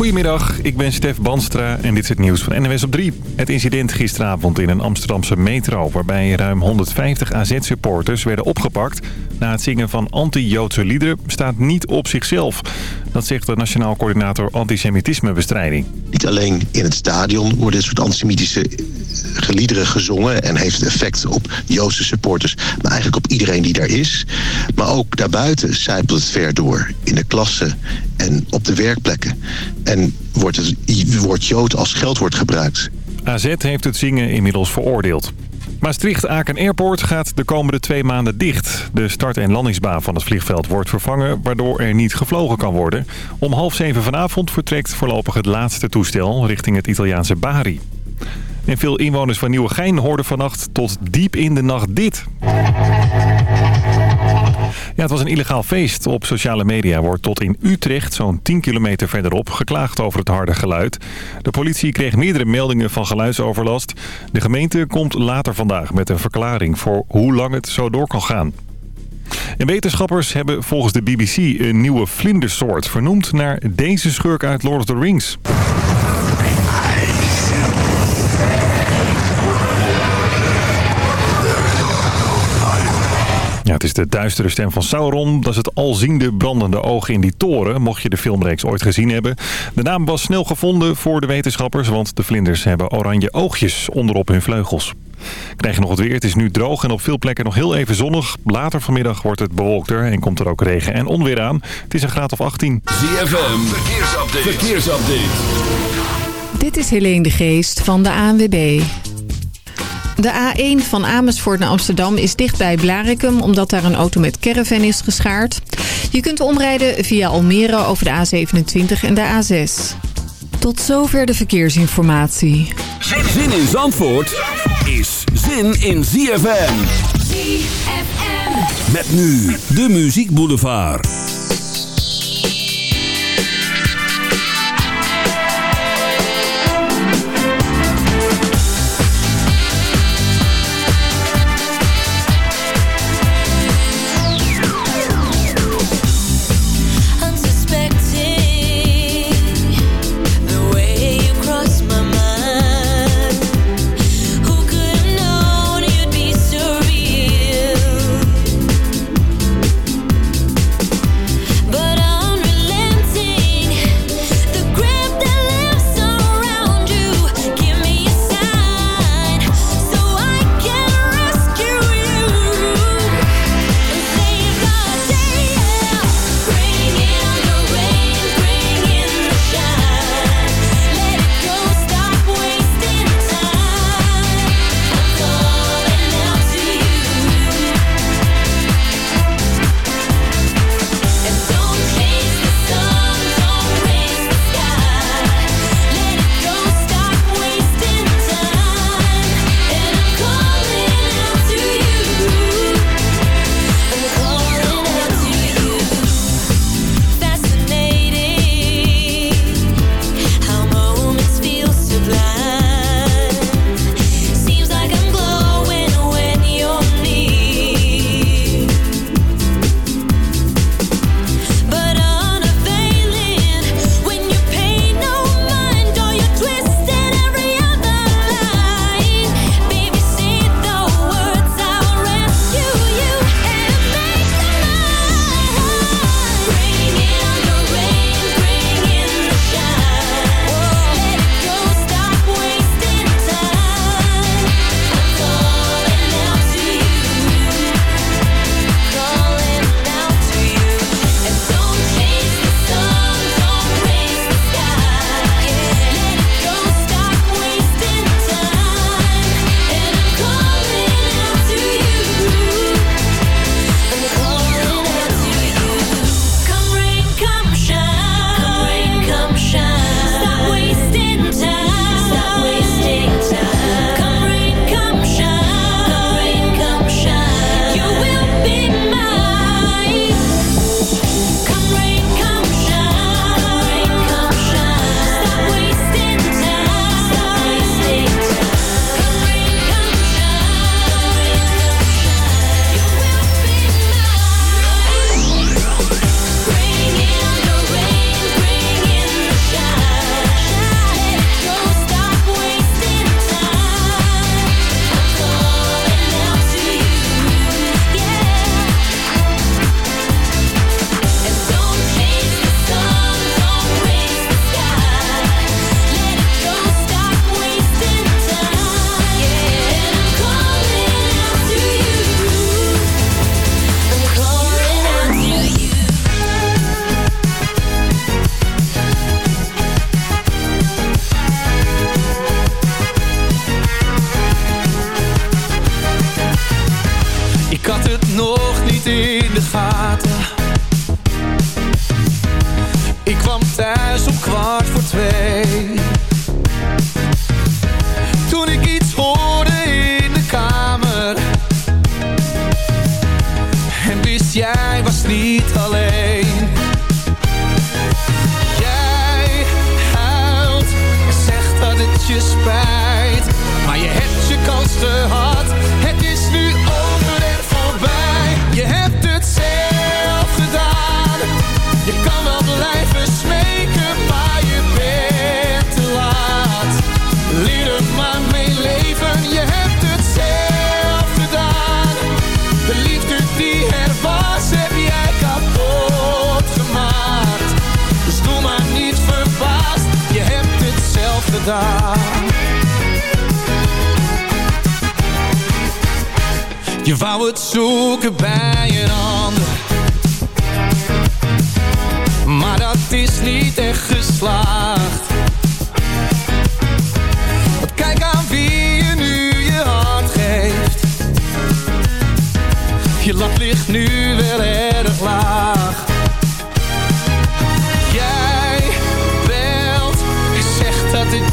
Goedemiddag, ik ben Stef Banstra en dit is het nieuws van NWS op 3. Het incident gisteravond in een Amsterdamse metro... waarbij ruim 150 AZ-supporters werden opgepakt... na het zingen van anti-Joodse liederen staat niet op zichzelf. Dat zegt de Nationaal Coördinator Antisemitismebestrijding. Niet alleen in het stadion worden dit soort antisemitische geliederen gezongen... en heeft effect op Joodse supporters, maar eigenlijk op iedereen die daar is. Maar ook daarbuiten zijpelt het ver door. In de klassen en op de werkplekken. En wordt het woord Jood als geldwoord gebruikt. AZ heeft het zingen inmiddels veroordeeld. Maastricht-Aken Airport gaat de komende twee maanden dicht. De start- en landingsbaan van het vliegveld wordt vervangen... waardoor er niet gevlogen kan worden. Om half zeven vanavond vertrekt voorlopig het laatste toestel... richting het Italiaanse Bari. En veel inwoners van Nieuwegein hoorden vannacht tot diep in de nacht dit. Ja, het was een illegaal feest. Op sociale media wordt tot in Utrecht, zo'n 10 kilometer verderop, geklaagd over het harde geluid. De politie kreeg meerdere meldingen van geluidsoverlast. De gemeente komt later vandaag met een verklaring voor hoe lang het zo door kan gaan. En wetenschappers hebben volgens de BBC een nieuwe vlindersoort vernoemd naar deze schurk uit Lord of the Rings. Ja, het is de duistere stem van Sauron. Dat is het alziende brandende oog in die toren, mocht je de filmreeks ooit gezien hebben. De naam was snel gevonden voor de wetenschappers, want de vlinders hebben oranje oogjes onderop hun vleugels. Krijg je nog het weer. Het is nu droog en op veel plekken nog heel even zonnig. Later vanmiddag wordt het bewolkter en komt er ook regen en onweer aan. Het is een graad of 18. ZFM, verkeersupdate. verkeersupdate. Dit is Helene de Geest van de ANWB. De A1 van Amersfoort naar Amsterdam is dicht bij Blarikum... omdat daar een auto met caravan is geschaard. Je kunt omrijden via Almere over de A27 en de A6. Tot zover de verkeersinformatie. Zin in Zandvoort is zin in ZFM. ZFM. Met nu de Muziek Boulevard. Dat het nog niet in de gaten. Je wou het zoeken bij een ander. Maar dat is niet echt geslaagd. Want kijk aan wie je nu je hand geeft. Je lap ligt nu wel erg laag.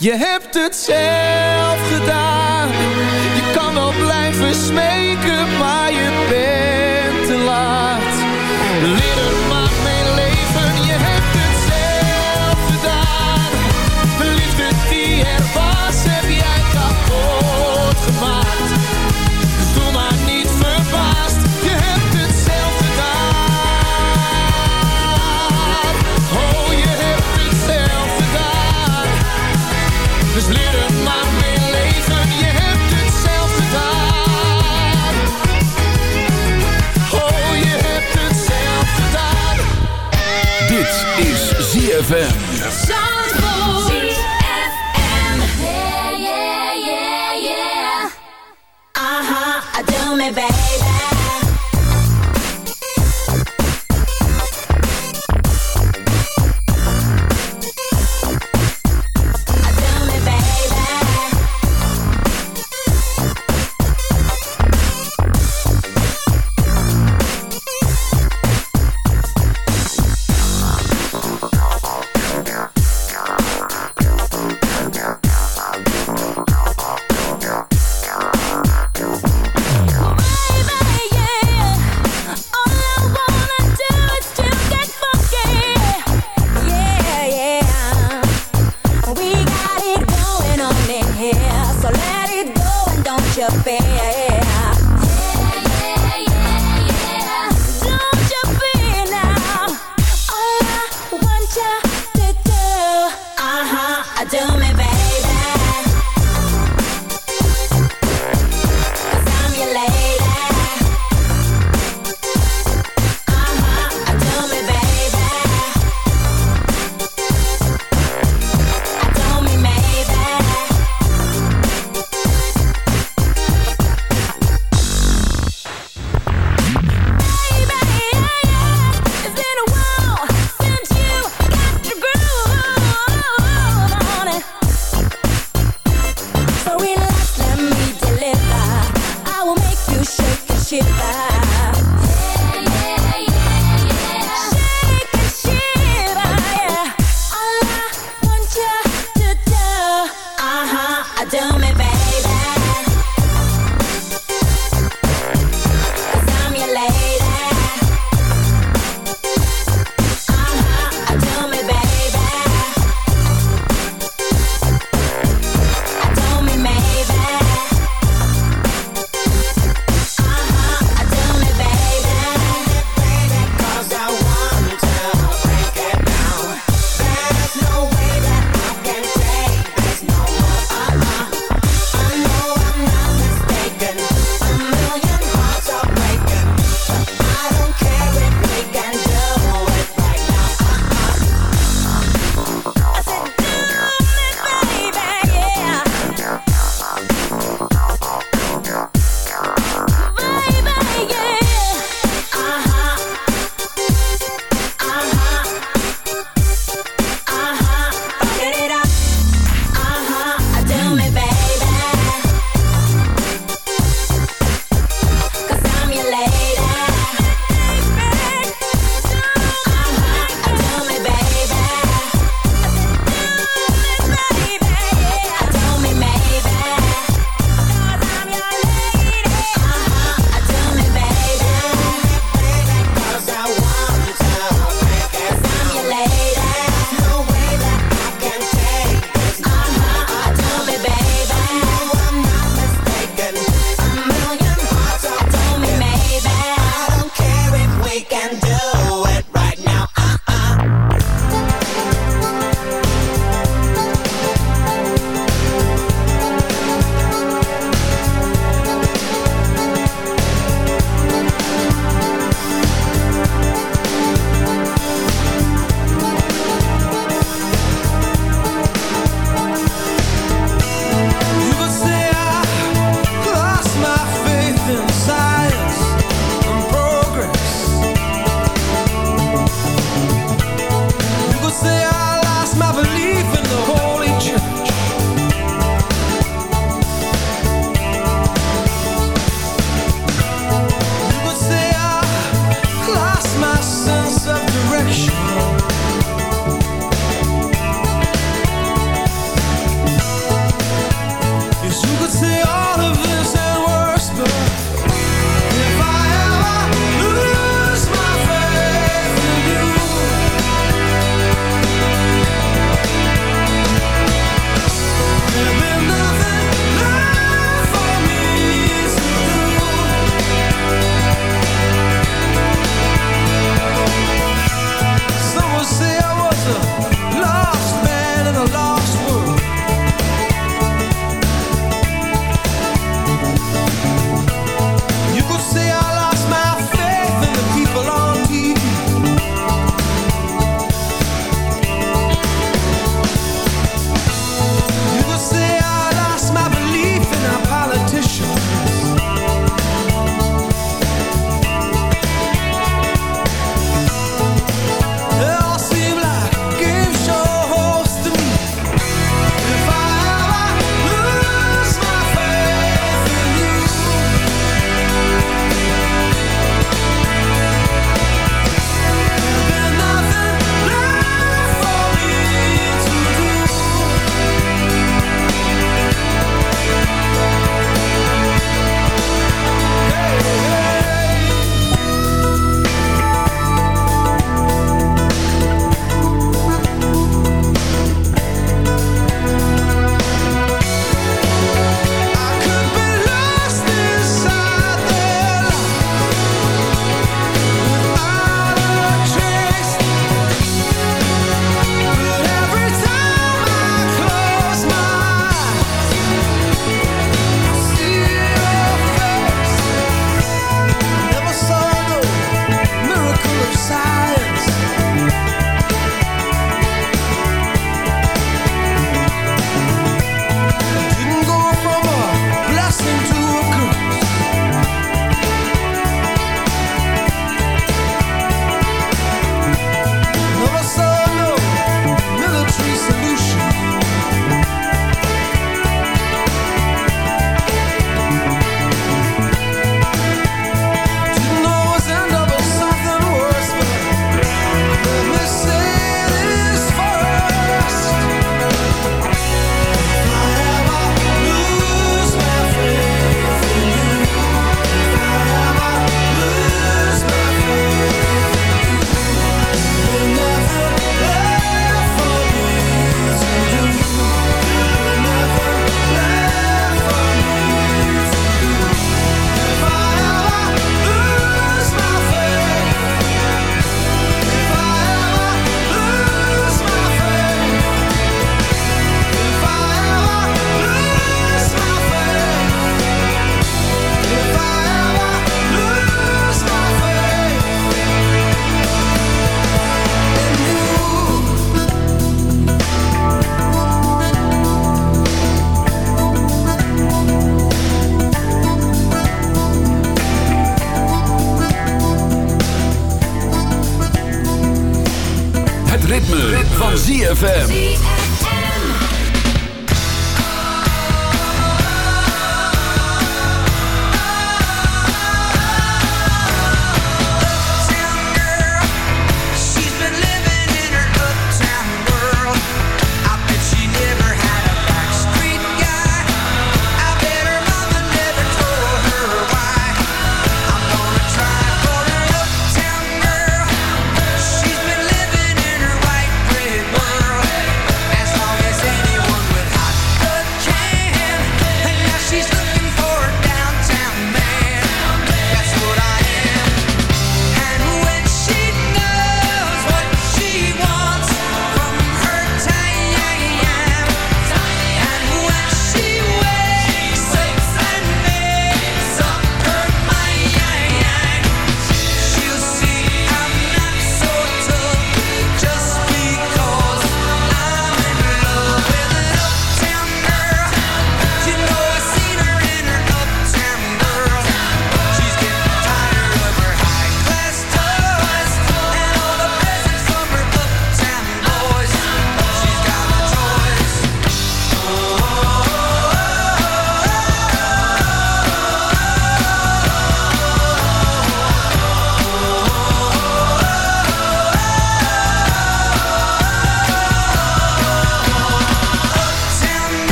Je hebt het zelf gedaan. ZFM. your bed.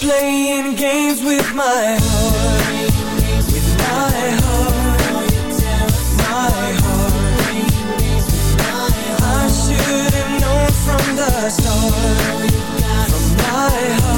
playing games with my heart With my heart. My heart. I should have known from the start. From my heart.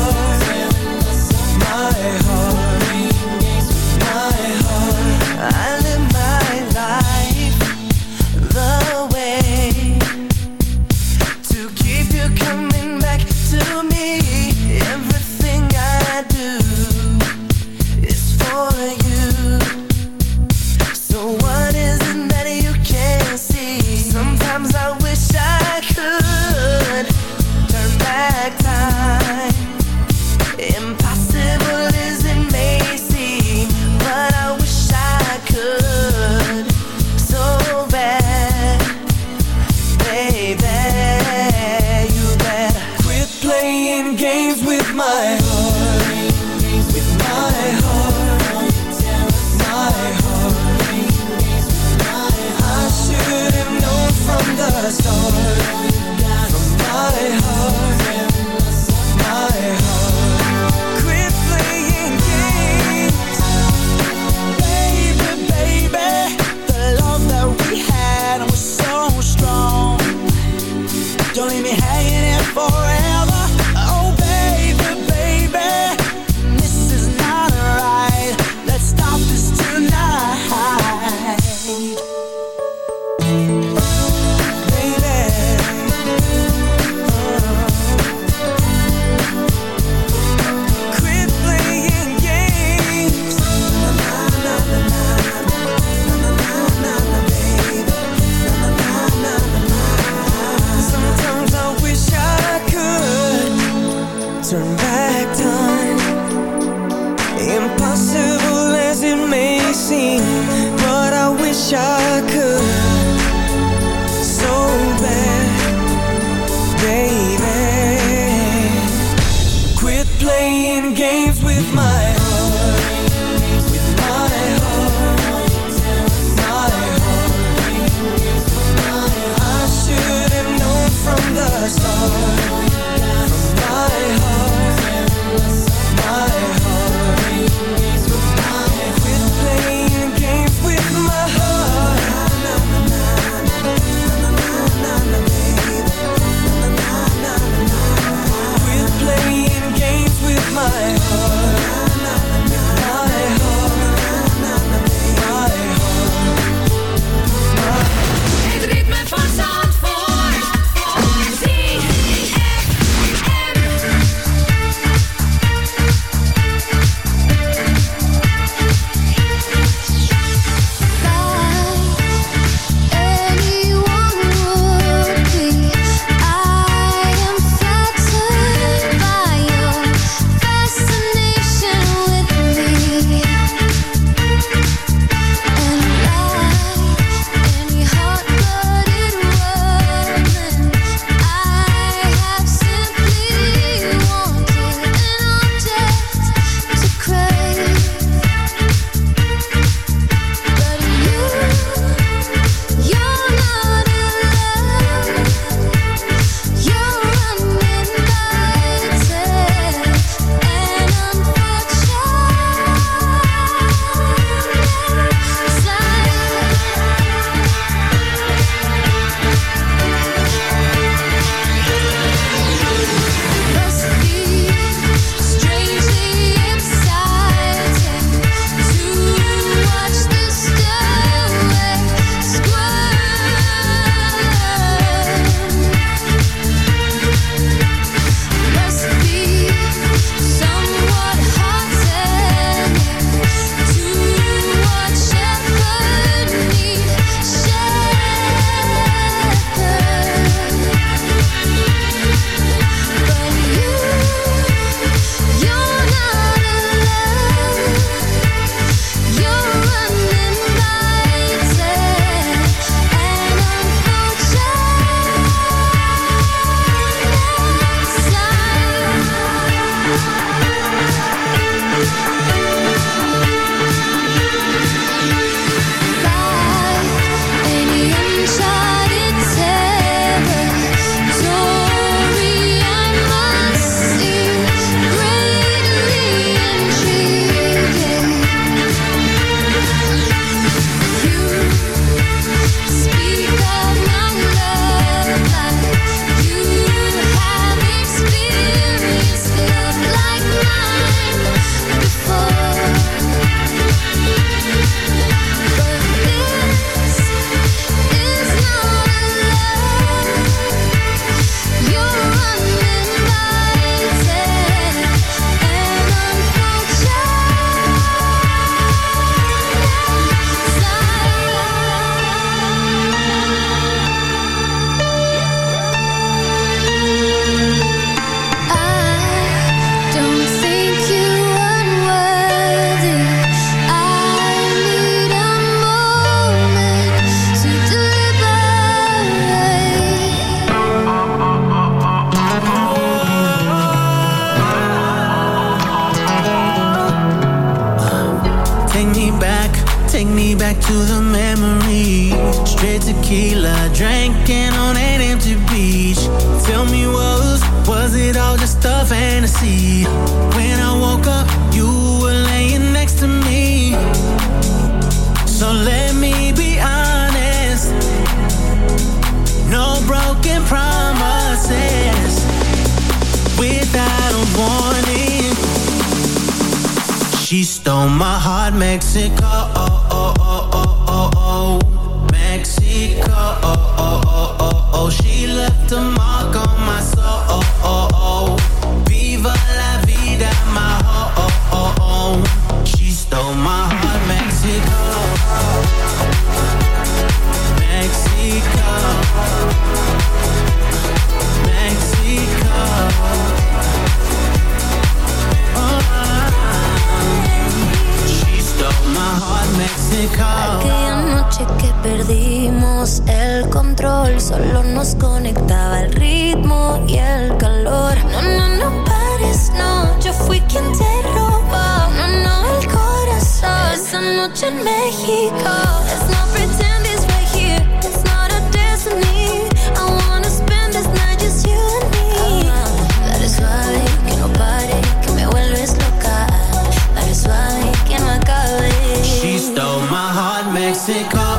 take off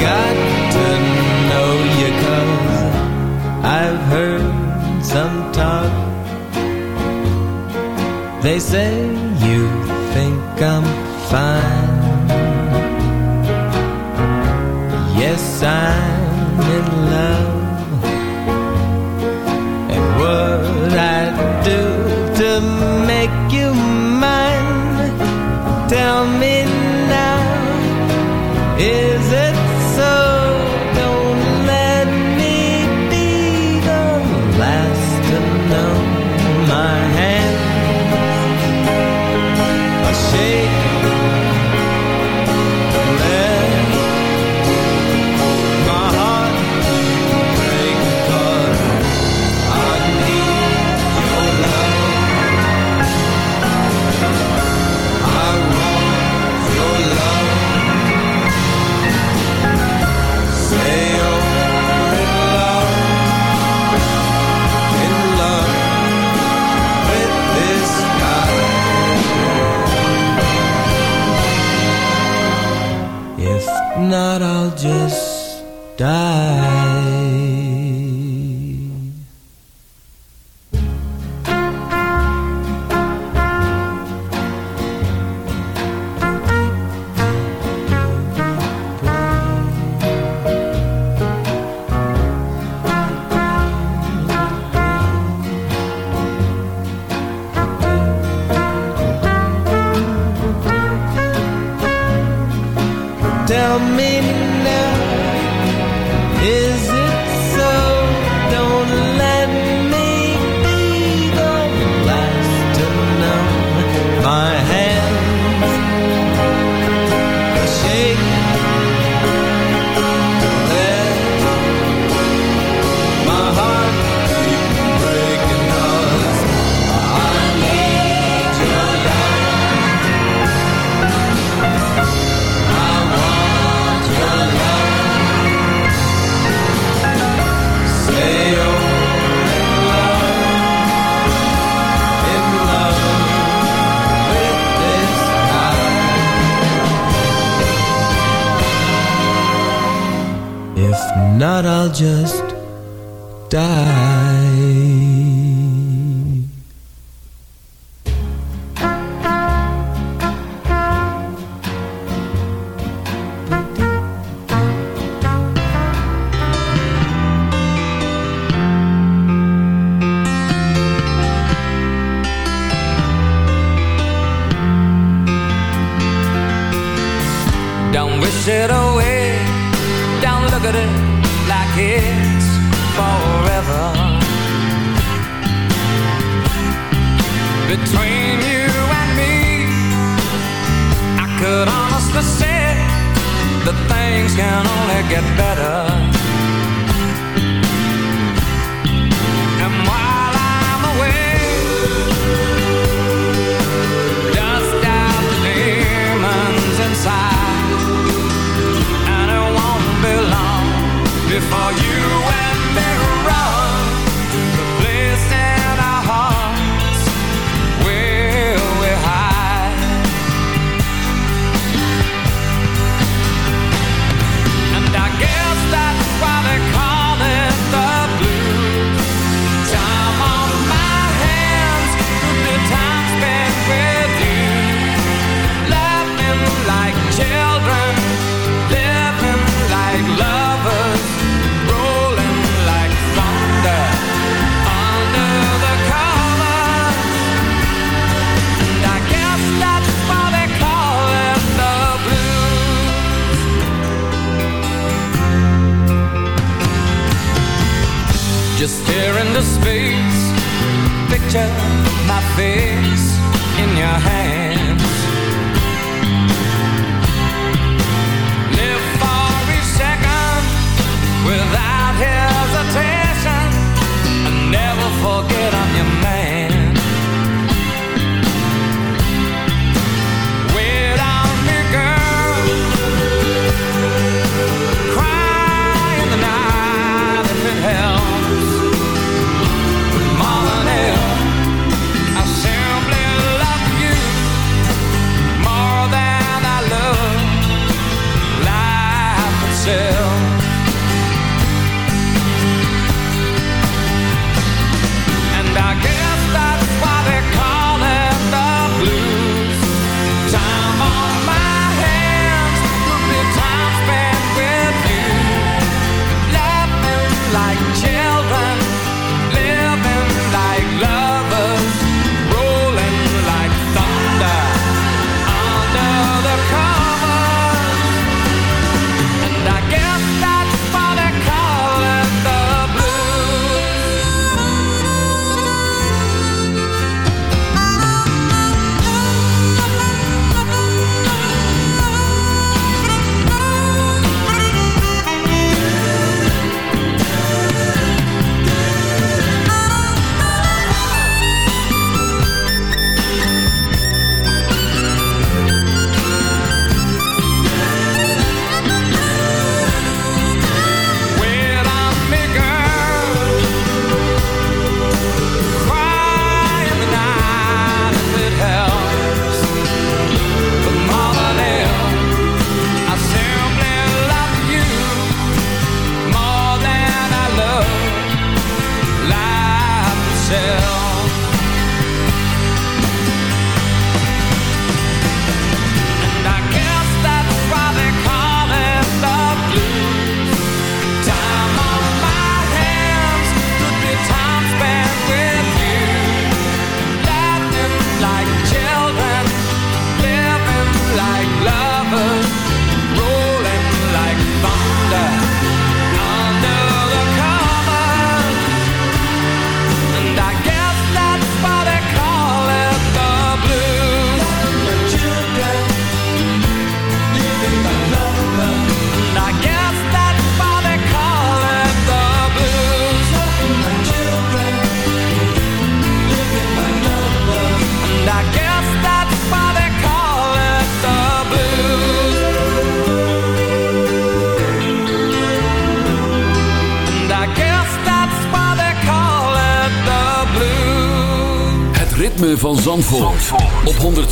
got to know you cause I've heard some talk. They say you think I'm fine.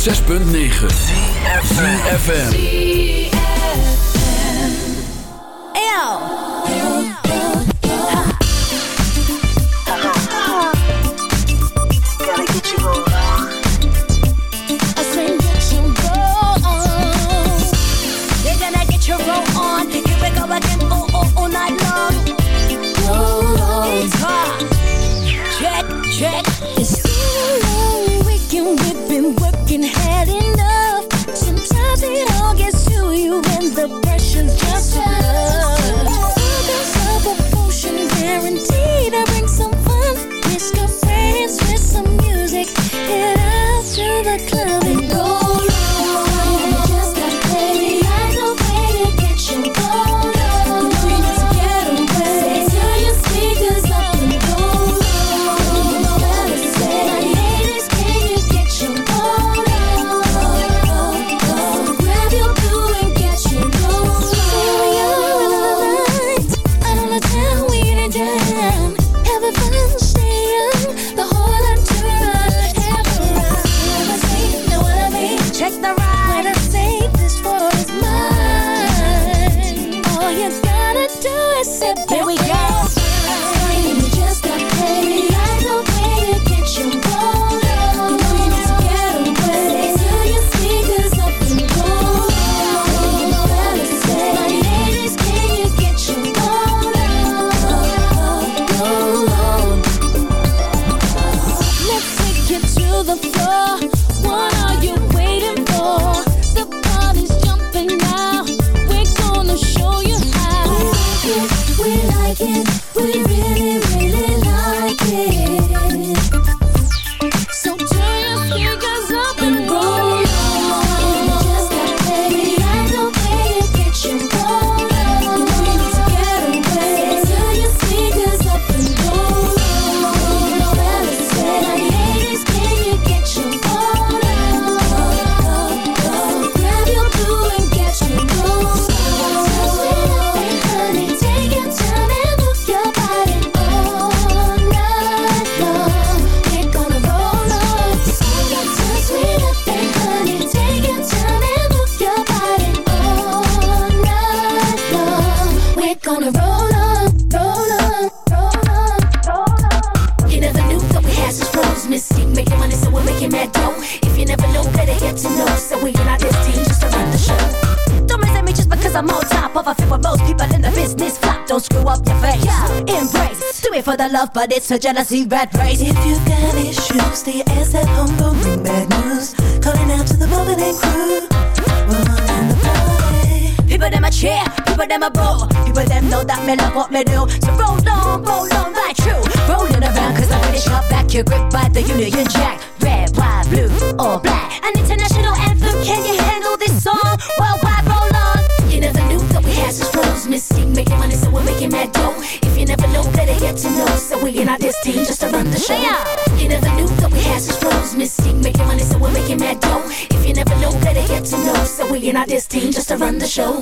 6.9 but it's a jealousy red race. If you got issues, stay your ass at home, don't bad news. Calling out to the morning crew, rolling in the party. People them a cheer, people them a boo, people them know that me love what me do. So roll on, roll on like true. rolling around 'cause I'm pretty sharp back. You're gripped by the Union Jack, red, white, blue, or black. An international anthem, can you handle this song? Worldwide, roll on. You never knew that we had such rules. Mystique making money, so we're making mad dough get to know. So we in our destiny just to run the show. You never knew that we had such flows Mystique making money so we're making mad dough. If you never know, better get to know. So we in our destiny just to run the show.